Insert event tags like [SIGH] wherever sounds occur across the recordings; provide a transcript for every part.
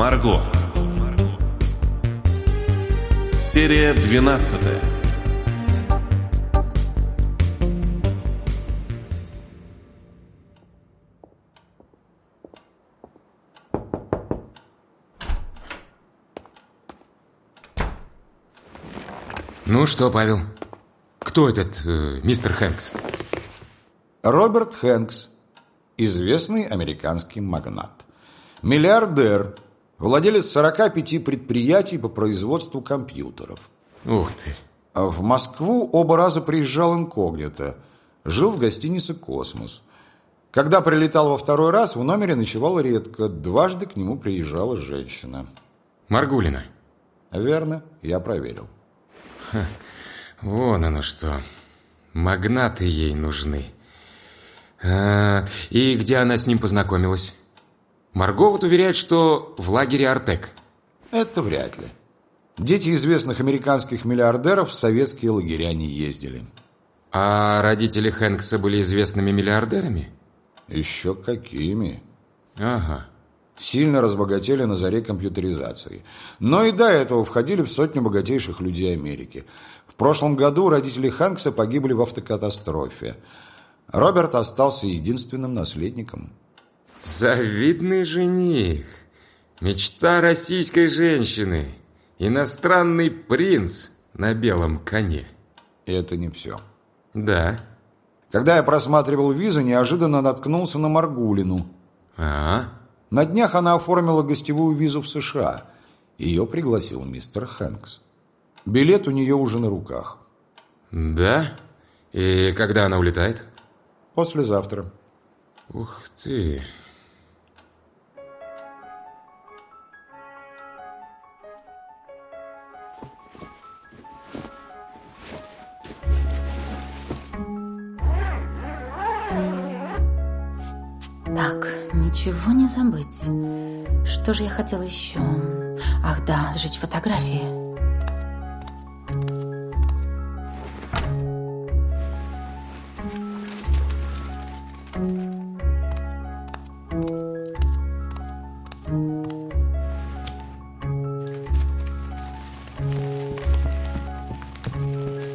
Марго. Серия 12. Ну что, Павел, кто этот э, мистер Хэнкс? Роберт Хэнкс, известный американский магнат. Миллиардер, владелец 45 предприятий по производству компьютеров. Ух ты. А В Москву оба раза приезжал инкогнито. Жил в гостинице «Космос». Когда прилетал во второй раз, в номере ночевал редко. Дважды к нему приезжала женщина. Маргулина. Верно, я проверил. Вон оно что. Магнаты ей нужны. А, и где она с ним познакомилась? Марго вот уверяет, что в лагере Артек. Это вряд ли. Дети известных американских миллиардеров в советские лагеря не ездили. А родители Хэнкса были известными миллиардерами? Еще какими. Ага. Сильно разбогатели на заре компьютеризации. Но и до этого входили в сотню богатейших людей Америки. В прошлом году родители Хэнкса погибли в автокатастрофе. Роберт остался единственным наследником. Завидный жених. Мечта российской женщины. Иностранный принц на белом коне. И это не все. Да. Когда я просматривал визы, неожиданно наткнулся на Маргулину. А, На днях она оформила гостевую визу в США. Ее пригласил мистер Хэнкс. Билет у нее уже на руках. да? И когда она улетает? Послезавтра. Ух ты. Ничего не забыть. Что же я хотела еще? Ах да, сжечь фотографии.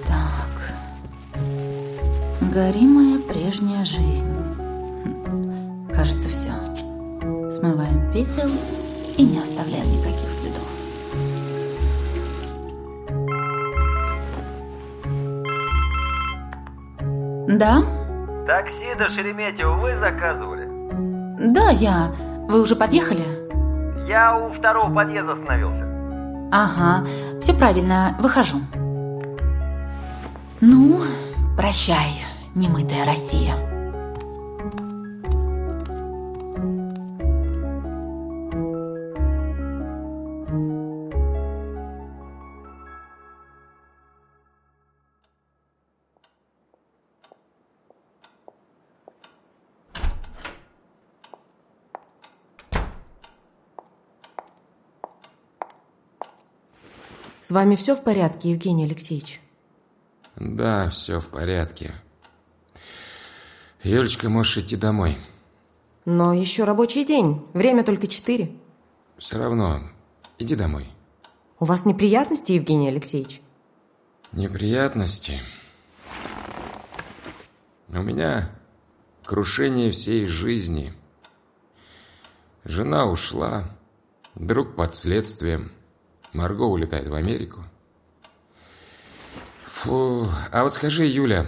Так. Гори моя прежняя жизнь. Пепел и не оставляем никаких следов. Да? Такси до Шереметьево вы заказывали? Да, я. Вы уже подъехали? Я у второго подъезда остановился. Ага, все правильно, выхожу. Ну, прощай, немытая Россия. Вами все в порядке, Евгений Алексеевич? Да, все в порядке. Юлечка, можешь идти домой. Но еще рабочий день, время только четыре. Все равно, иди домой. У вас неприятности, Евгений Алексеевич? Неприятности. У меня крушение всей жизни. Жена ушла, друг под следствием. Марго улетает в Америку. Фу, а вот скажи, Юля,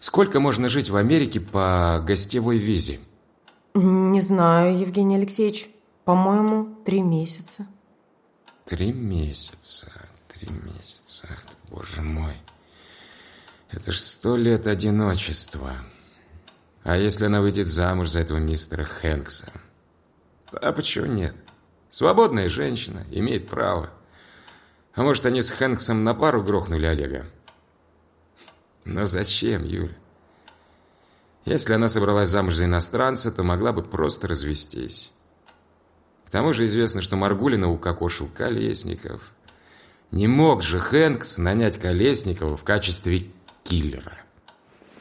сколько можно жить в Америке по гостевой визе? Не знаю, Евгений Алексеевич. По-моему, три месяца. Три месяца, три месяца, Ах ты, боже мой. Это ж сто лет одиночества. А если она выйдет замуж за этого мистера Хэнкса? А почему нет? Свободная женщина, имеет право. А может, они с Хэнксом на пару грохнули Олега? Но зачем, Юль? Если она собралась замуж за иностранца, то могла бы просто развестись. К тому же известно, что Маргулина укокошил Колесников. Не мог же Хэнкс нанять Колесникова в качестве киллера.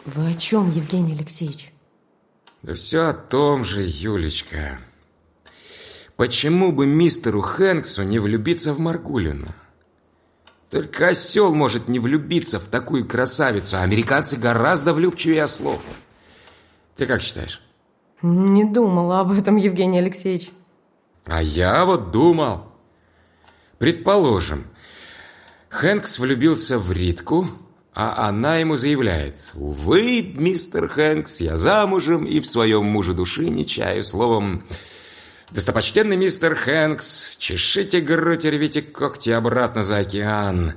Вы о чем, Евгений Алексеевич? Да все о том же, Юлечка. Почему бы мистеру Хэнксу не влюбиться в Маргулину? Только осел может не влюбиться в такую красавицу, а американцы гораздо влюбчивее ослов. Ты как считаешь? Не думала об этом, Евгений Алексеевич. А я вот думал. Предположим, Хэнкс влюбился в Ритку, а она ему заявляет, «Увы, мистер Хэнкс, я замужем и в своем муже души не чаю словом...» «Достопочтенный мистер Хэнкс, чешите грудь и рвите когти обратно за океан».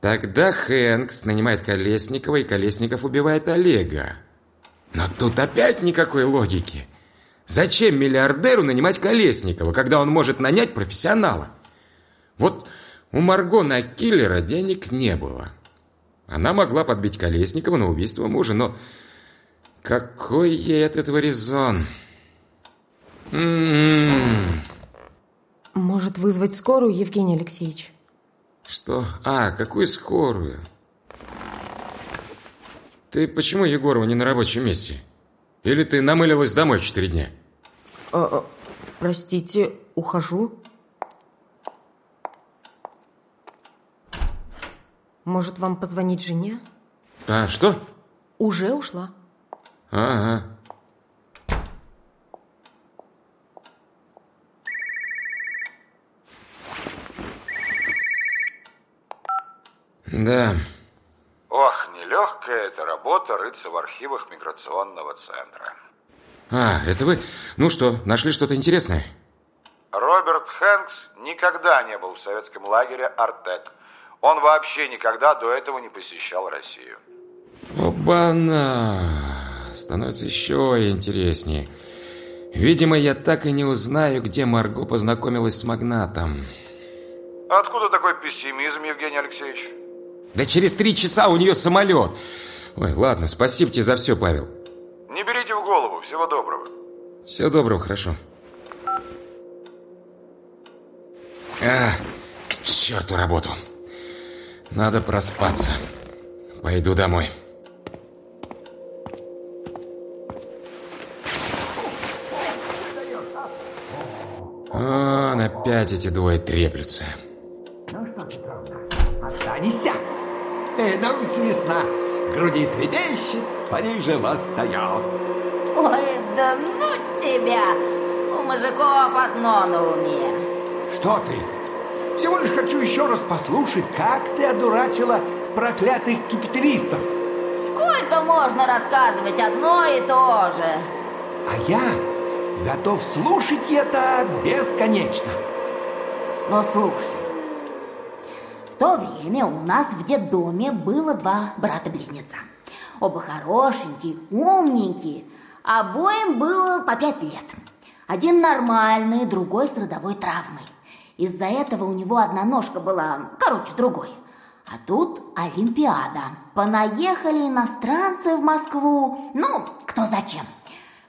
Тогда Хэнкс нанимает Колесникова, и Колесников убивает Олега. Но тут опять никакой логики. Зачем миллиардеру нанимать Колесникова, когда он может нанять профессионала? Вот у Марго на киллера денег не было. Она могла подбить Колесникова на убийство мужа, но какой ей от этого резон? М -м -м. Может вызвать скорую, Евгений Алексеевич? Что? А, какую скорую? Ты почему, Егорова, не на рабочем месте? Или ты намылилась домой в четыре дня? А, простите, ухожу. Может, вам позвонить жене? А, что? Уже ушла. Ага. Да. Ох, нелегкая эта работа рыться в архивах миграционного центра. А, это вы? Ну что, нашли что-то интересное? Роберт Хэнкс никогда не был в советском лагере «Артек». Он вообще никогда до этого не посещал Россию. Оба-на! Становится еще интереснее. Видимо, я так и не узнаю, где Марго познакомилась с магнатом. Откуда такой пессимизм, Евгений Алексеевич? Да через три часа у нее самолет. Ой, ладно, спасибо тебе за все, Павел. Не берите в голову. Всего доброго. Всего доброго, хорошо. А, к черту работу. Надо проспаться. Пойду домой. Вон опять эти двое треплются. Э, на улице весна, груди трепещет, пониже восстает. Ой, да ну тебя! У мужиков одно на уме. Что ты? Всего лишь хочу еще раз послушать, как ты одурачила проклятых капиталистов. Сколько можно рассказывать одно и то же? А я готов слушать это бесконечно. Но слушай, в то время у нас в детдоме было два брата-близнеца. Оба хорошенькие, умненькие. Обоим было по пять лет. Один нормальный, другой с родовой травмой. Из-за этого у него одна ножка была короче другой. А тут Олимпиада. Понаехали иностранцы в Москву. Ну, кто зачем.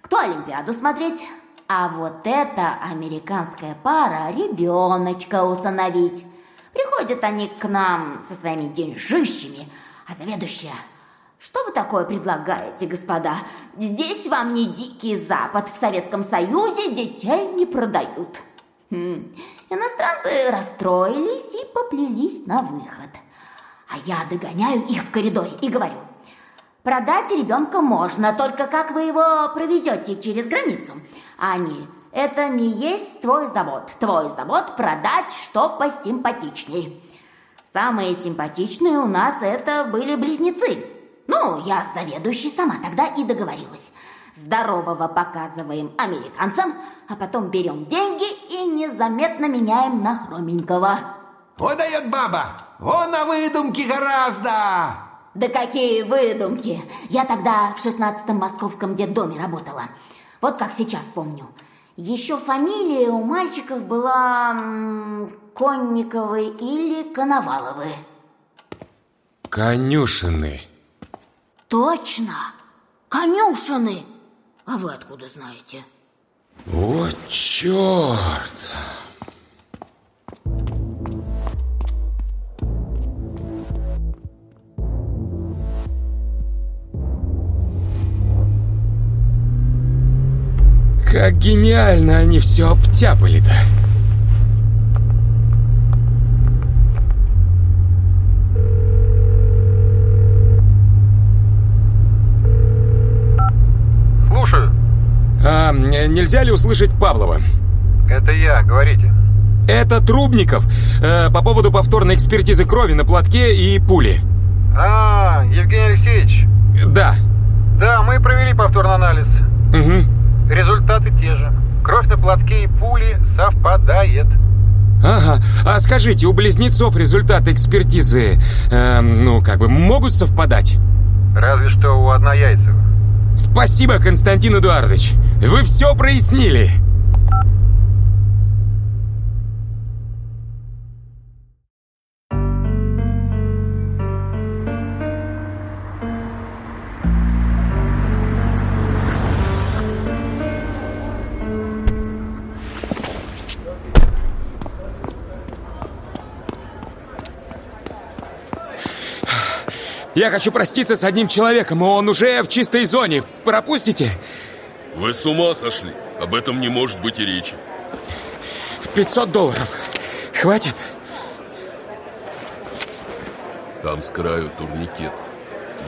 Кто Олимпиаду смотреть? А вот эта американская пара ребеночка усыновить. Приходят они к нам со своими деньжищами, а заведующая... Что вы такое предлагаете, господа? Здесь вам не дикий запад. В Советском Союзе детей не продают. Хм. Иностранцы расстроились и поплелись на выход. А я догоняю их в коридоре и говорю, продать ребенка можно, только как вы его провезете через границу? А они, это не есть твой завод. Твой завод продать, что посимпатичней. Самые симпатичные у нас это были близнецы. Ну, я с заведующей сама тогда и договорилась. Здорового показываем американцам, а потом берем деньги и незаметно меняем на хроменького. Вот дает баба! Вон на выдумки гораздо! Да какие выдумки! Я тогда в шестнадцатом московском детдоме работала. Вот как сейчас помню. Еще фамилия у мальчиков была м, Конниковы или Коноваловы. Конюшины. Точно! Конюшины! А вы откуда знаете? О, черт! Как гениально они все обтяпали-то. Слушаю. А, нельзя ли услышать Павлова? Это я, говорите. Это Трубников э, по поводу повторной экспертизы крови на платке и пули. А, Евгений Алексеевич. Да. Да, мы провели повторный анализ. Угу. Результаты те же. Кровь на платке и пули совпадает. Ага. А скажите, у близнецов результаты экспертизы, э, ну, как бы, могут совпадать? Разве что у однояйцевых. Спасибо, Константин Эдуардович. Вы все прояснили. Я хочу проститься с одним человеком, и он уже в чистой зоне. Пропустите? Вы с ума сошли? Об этом не может быть и речи. 500 долларов. Хватит? Там с краю турникет.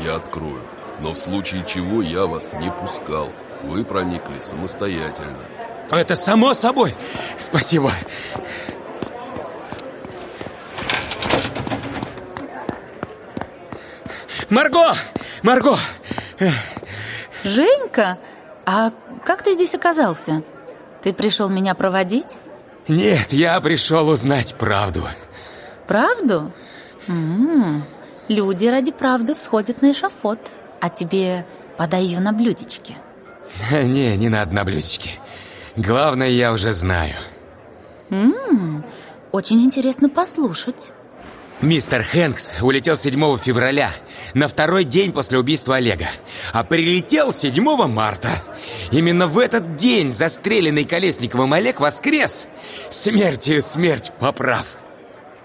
Я открою. Но в случае чего я вас не пускал. Вы проникли самостоятельно. Это само собой. Спасибо. Марго! Марго! Женька, а как ты здесь оказался? Ты пришел меня проводить? Нет, я пришел узнать правду. Правду? М -м, люди ради правды всходят на эшафот, а тебе подай ее на блюдечке. [LAUGHS] Не, не надо на блюдечке. Главное, я уже знаю. М -м, очень интересно послушать. Мистер Хэнкс улетел 7 февраля, на второй день после убийства Олега, а прилетел 7 марта. Именно в этот день застреленный Колесниковым Олег воскрес. Смертью смерть поправ.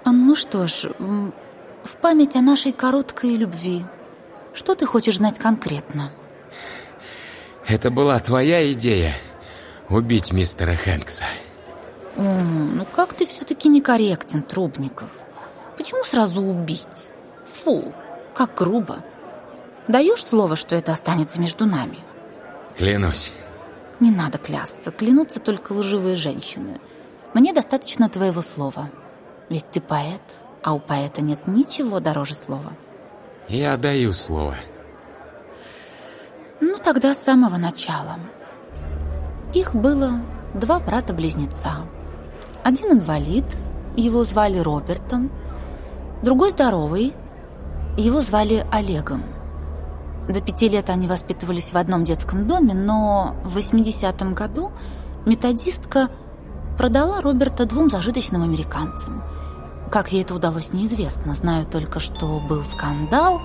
А, Ну что ж, в память о нашей короткой любви, что ты хочешь знать конкретно? Это была твоя идея убить мистера Хэнкса. М, ну как ты все-таки некорректен, Трубников. Почему сразу убить? Фу, как грубо. Даешь слово, что это останется между нами? Клянусь. Не надо клясться, клянутся только лживые женщины. Мне достаточно твоего слова. Ведь ты поэт, а у поэта нет ничего дороже слова. Я даю слово. Ну, тогда с самого начала. Их было два брата-близнеца. Один инвалид, его звали Робертом, другой здоровый, его звали Олегом. До пяти лет они воспитывались в одном детском доме, но в 80-м году методистка продала Роберта двум зажиточным американцам. Как ей это удалось, неизвестно. Знаю только, что был скандал,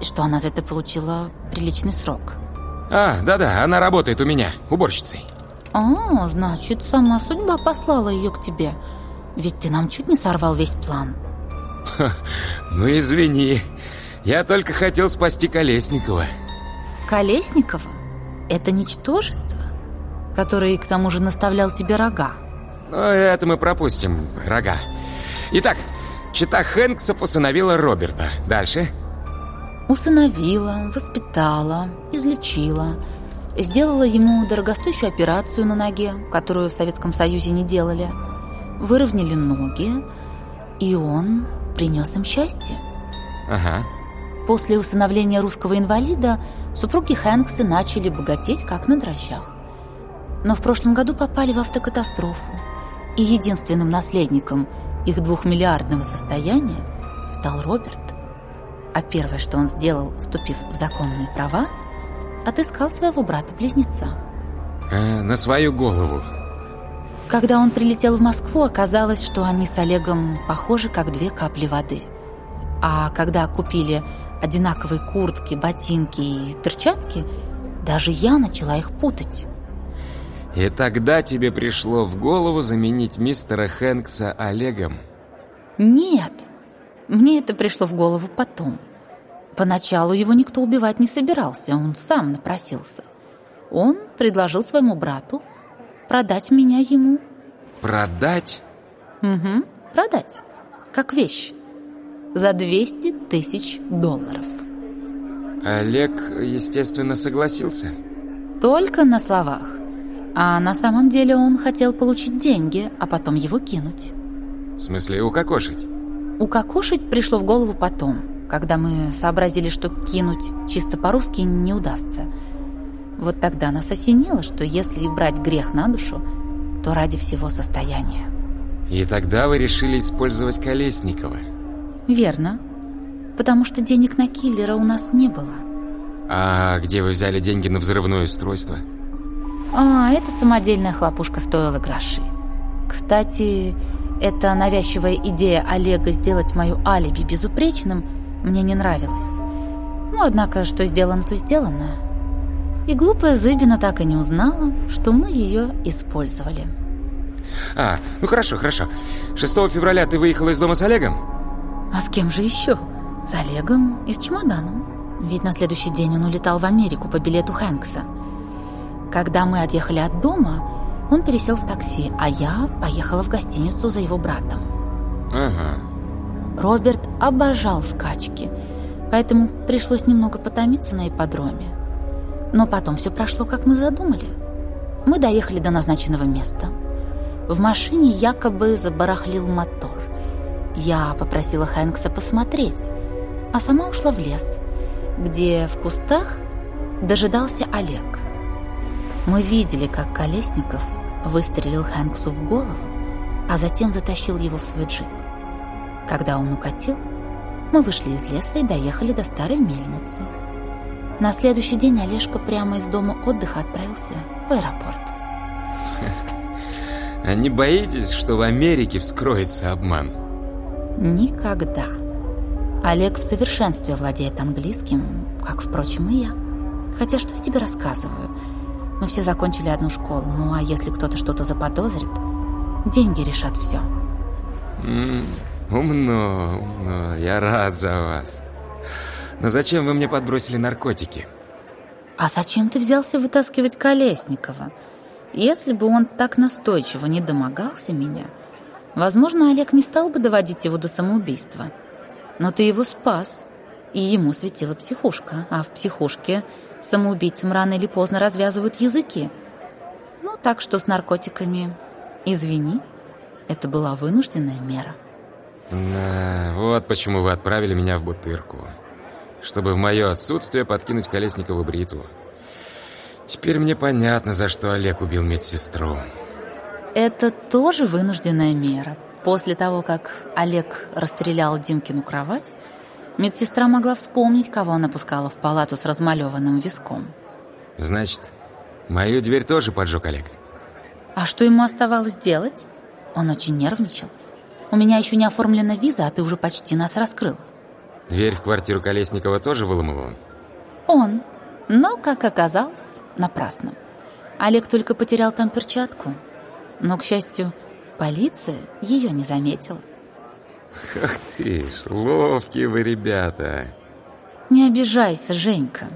и что она за это получила приличный срок. А, да-да, она работает у меня, уборщицей. А, значит, сама судьба послала ее к тебе. Ведь ты нам чуть не сорвал весь план. [LAUGHS] Ну, извини. Я только хотел спасти Колесникова. Колесникова – это ничтожество, которое к тому же наставлял тебе рога. Ну, это мы пропустим, рога. Итак, чита Хэнксов усыновила Роберта. Дальше? Усыновила, воспитала, излечила, сделала ему дорогостоящую операцию на ноге, которую в Советском Союзе не делали, выровняли ноги, и он принес им счастье. Ага. После усыновления русского инвалида супруги Хэнксы начали богатеть, как на дрожжах. Но в прошлом году попали в автокатастрофу, и единственным наследником их двухмиллиардного состояния стал Роберт. А первое, что он сделал, вступив в законные права, отыскал своего брата-близнеца. Э, на свою голову. Когда он прилетел в Москву, оказалось, что они с Олегом похожи, как две капли воды. А когда купили одинаковые куртки, ботинки и перчатки, даже я начала их путать. И тогда тебе пришло в голову заменить мистера Хэнкса Олегом? Нет, мне это пришло в голову потом. Поначалу его никто убивать не собирался, он сам напросился. Он предложил своему брату продать меня ему. Продать? Угу, продать. Как вещь. За 200 тысяч долларов. Олег, естественно, согласился. Только на словах. А на самом деле он хотел получить деньги, а потом его кинуть. В смысле, укокошить? Укокошить пришло в голову потом, когда мы сообразили, что кинуть чисто по-русски не удастся. Вот тогда нас осенило, что если брать грех на душу, то ради всего состояния. И тогда вы решили использовать Колесникова? Верно. Потому что денег на киллера у нас не было. А где вы взяли деньги на взрывное устройство? А, эта самодельная хлопушка стоила гроши. Кстати, эта навязчивая идея Олега сделать мою алиби безупречным мне не нравилась. Ну, однако, что сделано, то сделано. И глупая Зыбина так и не узнала, что мы ее использовали. А, ну хорошо, хорошо. 6 февраля ты выехала из дома с Олегом? А с кем же еще? С Олегом и с чемоданом. Ведь на следующий день он улетал в Америку по билету Хэнкса. Когда мы отъехали от дома, он пересел в такси, а я поехала в гостиницу за его братом. Ага. Роберт обожал скачки, поэтому пришлось немного потомиться на ипподроме. Но потом все прошло, как мы задумали. Мы доехали до назначенного места. В машине якобы забарахлил мотор. Я попросила Хэнкса посмотреть, а сама ушла в лес, где в кустах дожидался Олег. Мы видели, как Колесников выстрелил Хэнксу в голову, а затем затащил его в свой джип. Когда он укатил, мы вышли из леса и доехали до старой мельницы. На следующий день Олежка прямо из дома отдыха отправился в аэропорт. [LAUGHS] А не боитесь, что в Америке вскроется обман? Никогда. Олег в совершенстве владеет английским, как, впрочем, и я. Хотя что я тебе рассказываю? Мы все закончили одну школу, ну а если кто-то что-то заподозрит, деньги решат все. М -м, умно, умно, я рад за вас. Зачем вы мне подбросили наркотики? А зачем ты взялся вытаскивать Колесникова? Если бы он так настойчиво не домогался меня, возможно, Олег не стал бы доводить его до самоубийства. Но ты его спас, и ему светила психушка, а в психушке самоубийцам рано или поздно развязывают языки. Ну, так что с наркотиками, извини, это была вынужденная мера. Да, вот почему вы отправили меня в Бутырку чтобы в мое отсутствие подкинуть Колесникову бритву. Теперь мне понятно, за что Олег убил медсестру. Это тоже вынужденная мера. После того, как Олег расстрелял Димкину кровать, медсестра могла вспомнить, кого она пускала в палату с размалеванным виском. Значит, мою дверь тоже поджег Олег? А что ему оставалось делать? Он очень нервничал. У меня еще не оформлена виза, а ты уже почти нас раскрыл. Дверь в квартиру Колесникова тоже выломал он? Он. Но, как оказалось, напрасно. Олег только потерял там перчатку. Но, к счастью, полиция ее не заметила. Ах ты ж, ловкие вы ребята. Не обижайся, Женька.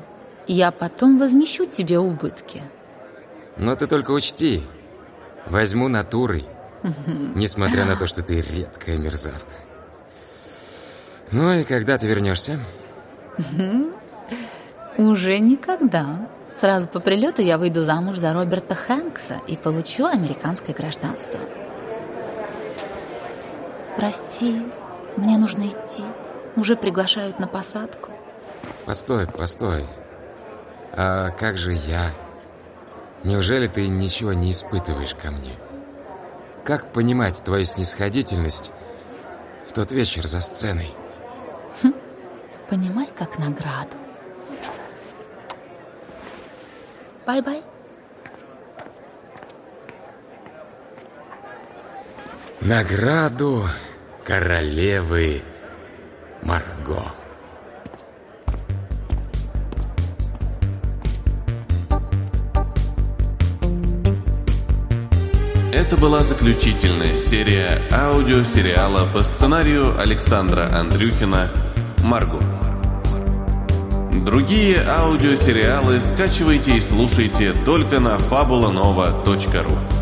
Я потом возмещу тебе убытки. Но ты только учти, возьму натурой, [LAUGHS] несмотря на то, что ты редкая мерзавка. Ну и когда ты вернешься? Уже никогда. Сразу по прилету я выйду замуж за Роберта Хэнкса и получу американское гражданство. Прости, мне нужно идти. Уже приглашают на посадку. Постой, постой. А как же я? Неужели ты ничего не испытываешь ко мне? Как понимать твою снисходительность в тот вечер за сценой? Понимай, как награду. Bye-bye. Награду королевы Марго. Это была заключительная серия аудиосериала по сценарию Александра Андрюхина «Марго». Другие аудиосериалы скачивайте и слушайте только на fabulanova.ru